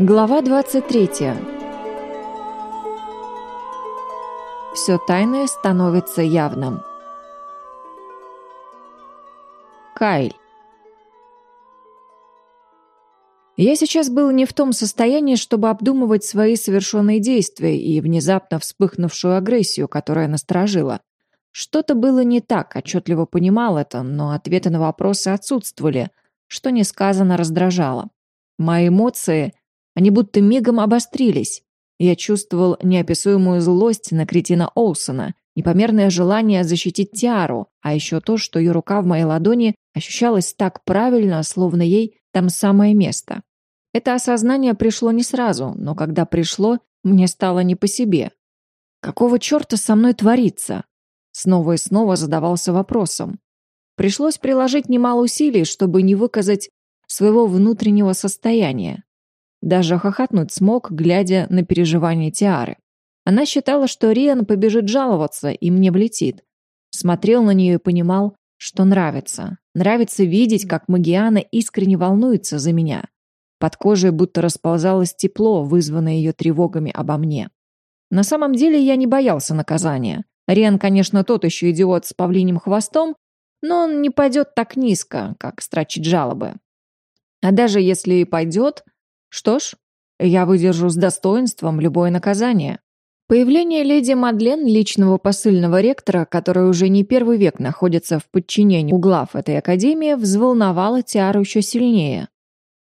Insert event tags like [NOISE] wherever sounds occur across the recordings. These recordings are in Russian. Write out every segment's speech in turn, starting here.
Глава 23. Все тайное становится явным. Кайль. Я сейчас был не в том состоянии, чтобы обдумывать свои совершенные действия и внезапно вспыхнувшую агрессию, которая насторожила. Что-то было не так, отчетливо понимал это, но ответы на вопросы отсутствовали, что несказанно раздражало. Мои эмоции, они будто мигом обострились. Я чувствовал неописуемую злость на кретина Олсона, непомерное желание защитить Тиару, а еще то, что ее рука в моей ладони ощущалась так правильно, словно ей там самое место. Это осознание пришло не сразу, но когда пришло, мне стало не по себе. Какого черта со мной творится? Снова и снова задавался вопросом. Пришлось приложить немало усилий, чтобы не выказать своего внутреннего состояния. Даже хохотнуть смог, глядя на переживания Тиары. Она считала, что Риан побежит жаловаться, и мне влетит. Смотрел на нее и понимал, что нравится. Нравится видеть, как Магиана искренне волнуется за меня. Под кожей будто расползалось тепло, вызванное ее тревогами обо мне. На самом деле я не боялся наказания. Риан, конечно, тот еще идиот с павлиним хвостом, но он не пойдет так низко, как строчить жалобы. А даже если и пойдет, что ж, я выдержу с достоинством любое наказание. Появление леди Мадлен, личного посыльного ректора, который уже не первый век находится в подчинении у глав этой академии, взволновало Тиару еще сильнее.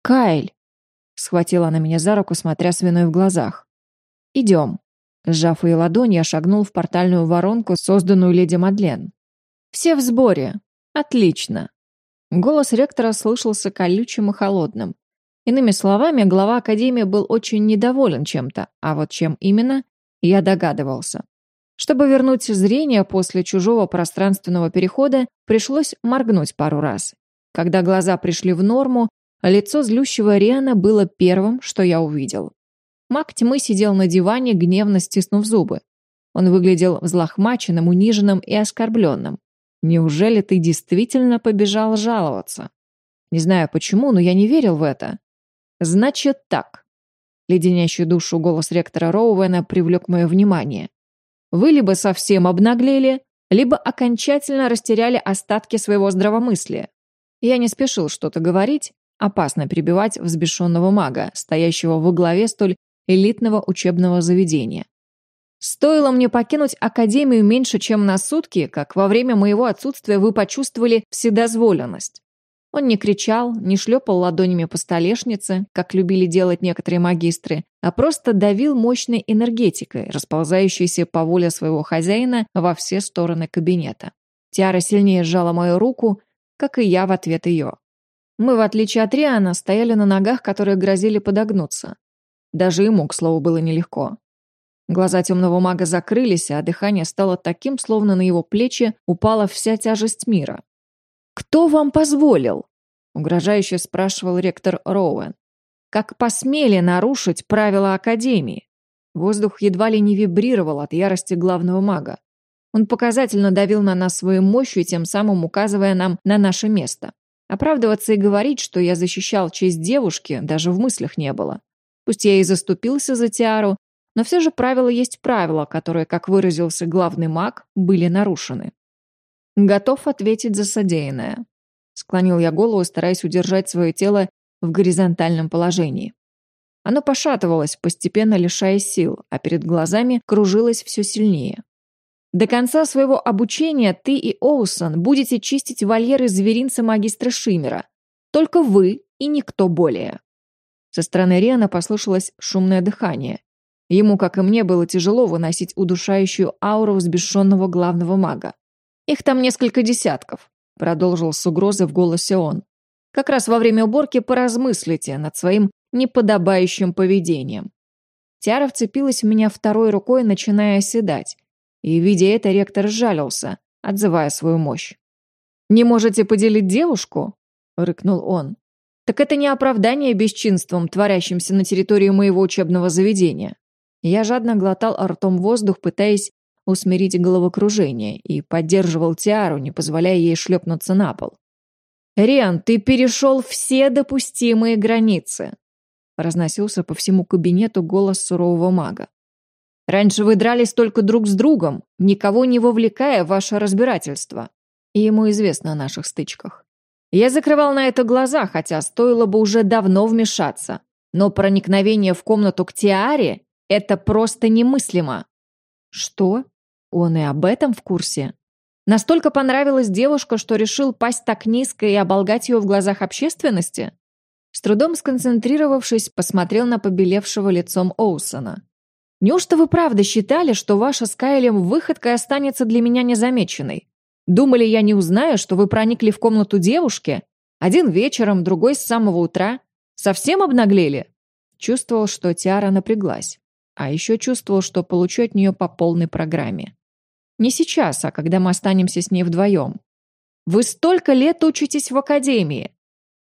«Кайль!» — схватила она меня за руку, смотря свиной в глазах. «Идем». Сжав ее ладонь, я шагнул в портальную воронку, созданную леди Мадлен. «Все в сборе. Отлично». Голос ректора слышался колючим и холодным. Иными словами, глава Академии был очень недоволен чем-то, а вот чем именно, я догадывался. Чтобы вернуть зрение после чужого пространственного перехода, пришлось моргнуть пару раз. Когда глаза пришли в норму, лицо злющего Риана было первым, что я увидел. Маг тьмы сидел на диване, гневно стиснув зубы. Он выглядел взлохмаченным, униженным и оскорбленным. «Неужели ты действительно побежал жаловаться?» Не знаю почему, но я не верил в это. «Значит так». Леденящий душу голос ректора Роуэна привлек мое внимание. «Вы либо совсем обнаглели, либо окончательно растеряли остатки своего здравомыслия. Я не спешил что-то говорить, опасно перебивать взбешенного мага, стоящего во главе столь элитного учебного заведения. Стоило мне покинуть Академию меньше, чем на сутки, как во время моего отсутствия вы почувствовали вседозволенность. Он не кричал, не шлепал ладонями по столешнице, как любили делать некоторые магистры, а просто давил мощной энергетикой, расползающейся по воле своего хозяина во все стороны кабинета. Тиара сильнее сжала мою руку, как и я в ответ ее. Мы, в отличие от Риана, стояли на ногах, которые грозили подогнуться. Даже ему, к слову, было нелегко. Глаза темного мага закрылись, а дыхание стало таким, словно на его плечи упала вся тяжесть мира. «Кто вам позволил?» — угрожающе спрашивал ректор Роуэн. «Как посмели нарушить правила Академии?» Воздух едва ли не вибрировал от ярости главного мага. Он показательно давил на нас своей мощью, тем самым указывая нам на наше место. Оправдываться и говорить, что я защищал честь девушки, даже в мыслях не было. Пусть я и заступился за Тиару, но все же правила есть правила, которые, как выразился главный маг, были нарушены. Готов ответить за содеянное. Склонил я голову, стараясь удержать свое тело в горизонтальном положении. Оно пошатывалось, постепенно лишаясь сил, а перед глазами кружилось все сильнее. До конца своего обучения ты и Оусон будете чистить вольеры зверинца магистра Шимера. Только вы и никто более. Со стороны Риана послышалось шумное дыхание. Ему, как и мне, было тяжело выносить удушающую ауру взбешенного главного мага. Их там несколько десятков, продолжил с угрозой в голосе он. Как раз во время уборки поразмыслите над своим неподобающим поведением. Тиара вцепилась в меня второй рукой, начиная оседать. И, видя это, ректор сжалился, отзывая свою мощь. «Не можете поделить девушку?» — рыкнул он. «Так это не оправдание бесчинством, творящимся на территории моего учебного заведения». Я жадно глотал ртом воздух, пытаясь усмирить головокружение, и поддерживал Тиару, не позволяя ей шлепнуться на пол. «Риан, ты перешел все допустимые границы!» разносился по всему кабинету голос сурового мага. «Раньше вы дрались только друг с другом, никого не вовлекая в ваше разбирательство. И ему известно о наших стычках. Я закрывал на это глаза, хотя стоило бы уже давно вмешаться. Но проникновение в комнату к Тиаре – это просто немыслимо». «Что? Он и об этом в курсе?» Настолько понравилась девушка, что решил пасть так низко и оболгать ее в глазах общественности? С трудом сконцентрировавшись, посмотрел на побелевшего лицом Оусона. «Неужто вы правда считали, что ваша с Кайлем выходка останется для меня незамеченной? Думали, я не узнаю, что вы проникли в комнату девушки? Один вечером, другой с самого утра? Совсем обнаглели?» Чувствовал, что Тиара напряглась. А еще чувствовал, что получу от нее по полной программе. Не сейчас, а когда мы останемся с ней вдвоем. Вы столько лет учитесь в академии.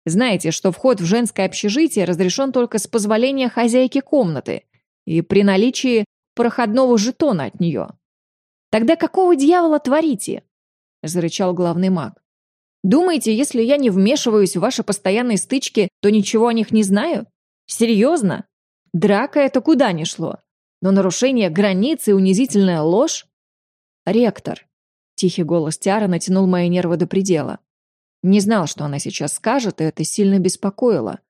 Знаете, что вход в женское общежитие разрешен только с позволения хозяйки комнаты и при наличии проходного жетона от нее. Тогда какого дьявола творите? Зарычал главный маг. Думаете, если я не вмешиваюсь в ваши постоянные стычки, то ничего о них не знаю? Серьезно? Драка это куда ни шло. Но нарушение границ и унизительная ложь «Ректор!» Тихий голос Тиара натянул мои нервы до предела. Не знал, что она сейчас скажет, и это сильно беспокоило.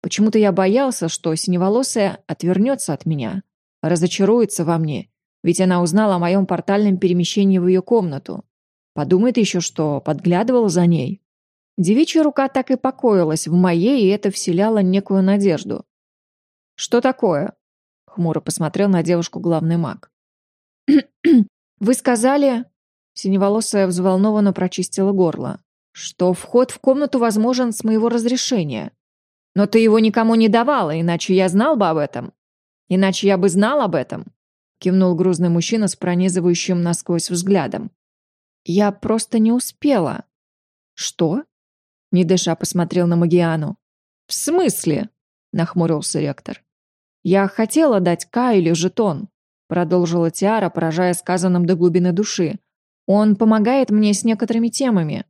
Почему-то я боялся, что синеволосая отвернется от меня, разочаруется во мне, ведь она узнала о моем портальном перемещении в ее комнату. Подумает еще, что подглядывал за ней. Девичья рука так и покоилась в моей, и это вселяло некую надежду. «Что такое?» — хмуро посмотрел на девушку главный маг. «Вы сказали...» Синеволосая взволнованно прочистила горло. «Что вход в комнату возможен с моего разрешения. Но ты его никому не давала, иначе я знал бы об этом. Иначе я бы знал об этом», кивнул грузный мужчина с пронизывающим насквозь взглядом. «Я просто не успела». «Что?» Не дыша посмотрел на Магиану. «В смысле?» нахмурился ректор. «Я хотела дать Кайле жетон, продолжила Тиара, поражая сказанным до глубины души. «Он помогает мне с некоторыми темами».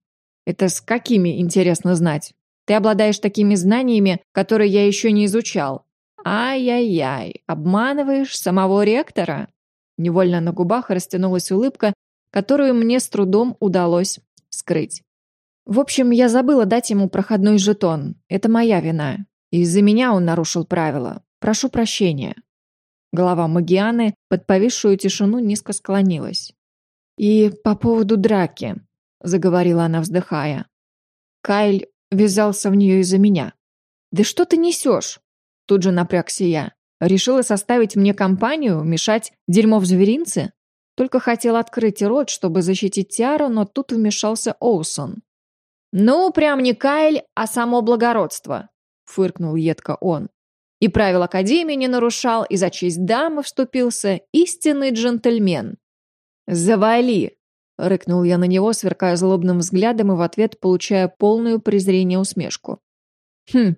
«Это с какими, интересно знать? Ты обладаешь такими знаниями, которые я еще не изучал». «Ай-яй-яй, обманываешь самого ректора?» Невольно на губах растянулась улыбка, которую мне с трудом удалось скрыть. В общем, я забыла дать ему проходной жетон. Это моя вина. Из-за меня он нарушил правила. Прошу прощения. Голова Магианы под повисшую тишину низко склонилась. «И по поводу драки», — заговорила она, вздыхая. «Кайль ввязался в нее из-за меня». «Да что ты несешь?» Тут же напрягся я. «Решила составить мне компанию, мешать дерьмо в зверинце?» Только хотел открыть рот, чтобы защитить Тиару, но тут вмешался Оусон. «Ну, прям не Кайль, а само благородство», — фыркнул едко он. И правил Академии не нарушал, и за честь дамы вступился истинный джентльмен. «Завали!» — рыкнул я на него, сверкая злобным взглядом и в ответ получая полную презрение усмешку. «Хм,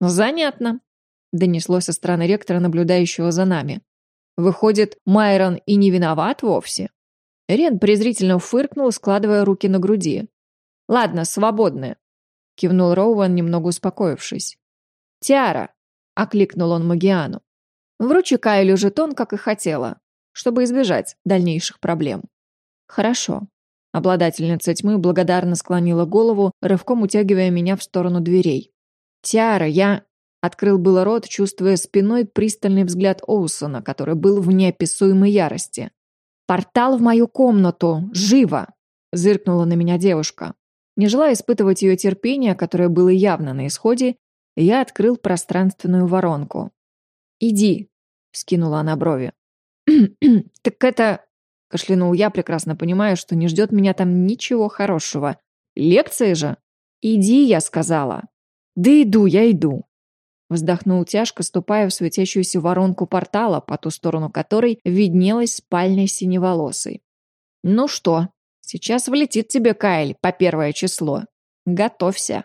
занятно», — донеслось со стороны ректора, наблюдающего за нами. «Выходит, Майрон и не виноват вовсе?» Рен презрительно фыркнул, складывая руки на груди. «Ладно, свободны», — кивнул Роуэн, немного успокоившись. «Тиара, окликнул он Магиану. Вручи Кайлю жетон, как и хотела, чтобы избежать дальнейших проблем. Хорошо. Обладательница тьмы благодарно склонила голову, рывком утягивая меня в сторону дверей. «Тиара, я...» Открыл было рот, чувствуя спиной пристальный взгляд Оусона, который был в неописуемой ярости. «Портал в мою комнату! Живо!» Зыркнула на меня девушка. Не желая испытывать ее терпение, которое было явно на исходе, я открыл пространственную воронку. «Иди», — скинула она брови. [CLEARS THROAT] «Так это...» — кашлянул я, прекрасно понимая, что не ждет меня там ничего хорошего. «Лекция же!» «Иди», — я сказала. «Да иду, я иду». Вздохнул тяжко, ступая в светящуюся воронку портала, по ту сторону которой виднелась спальня синеволосой. «Ну что, сейчас влетит тебе, Кайль, по первое число. Готовься».